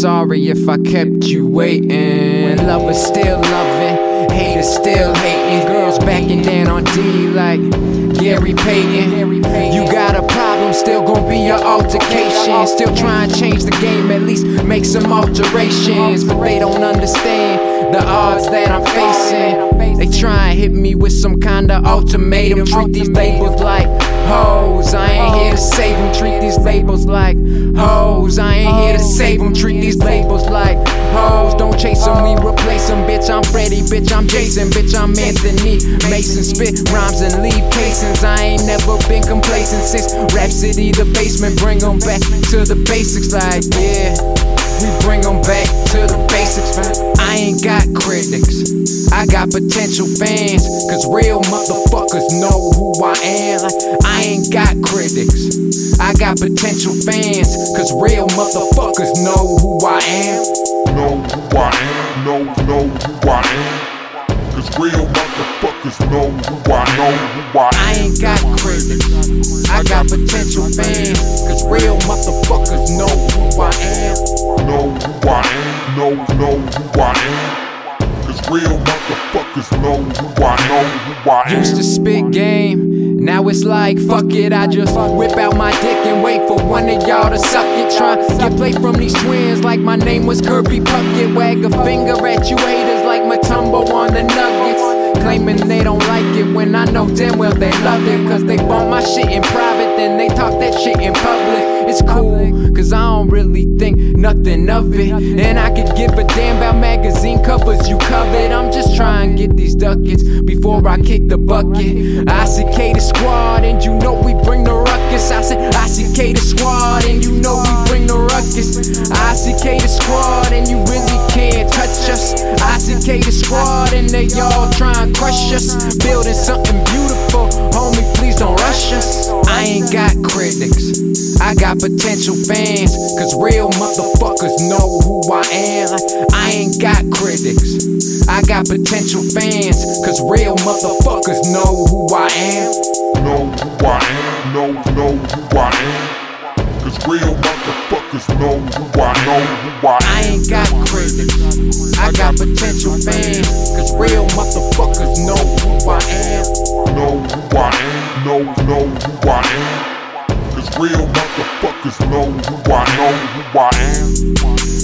sorry if I kept you waiting. Lovers still loving, haters still hating. Girls backing down on D like Gary Payton. You got a problem, still gonna be your altercation. Still trying to change the game, at least make some alterations. But they don't understand the odds that I'm facing. They try and hit me with some kind of ultimatum. Treat these labels like hoes. I ain't here to save them. Treat these labels like hoes. I ain't here to save them. Chase them, we replace. Bitch, I'm Freddy. Bitch, I'm Jason. Bitch, I'm Anthony. Mason spit rhymes and leave casings. I ain't never been complacent since Rhapsody, the basement. Bring them back to the basics. Like, yeah. We bring them back to the basics, man. I ain't got critics, I got potential fans. Cause real motherfuckers know who I am. I ain't got critics, I got potential fans. Cause real motherfuckers know who I am. Know who I am, know, know who I am. Cause real motherfuckers know who I know who I am. I ain't got critics, I got potential fans. Cause real motherfuckers know who I am. Know who I am, know, know who I am. Cause real motherfuckers know who I know who I am. Used to spit game, now it's like fuck it. I just whip out my dick and y'all to suck it. Try get play from these twins like my name was Kirby Puckett. Wag a finger at you haters like Mutombo on the Nuggets. Claiming they don't like it when I know damn well they love it. Cause they bought my shit in private, then they talk that shit in public. It's cool, cause I don't really think nothing of it. And I could give a damn about magazine covers you covered. I'm just trying to get these ducats before I kick the bucket. I ICK the squad, and you know we bring ruckus. I said ICK the squad, and you know we bring the ruckus. ICK the squad, and you really can't touch us. ICK the squad, and they all trying to crush us. Building something beautiful, homie, please don't rush us. I ain't got critics, I got potential fans. Cause real motherfuckers know who I am. I ain't got critics, I got potential fans. Cause real motherfuckers know who I am. Know who I am, know, know who I am. Cause real motherfuckers know who I know who I am. I ain't got critics, I got potential fans. Cause real motherfuckers know who I am. Know who I am, know, know who I am. Cause real motherfuckers know who I know who I am.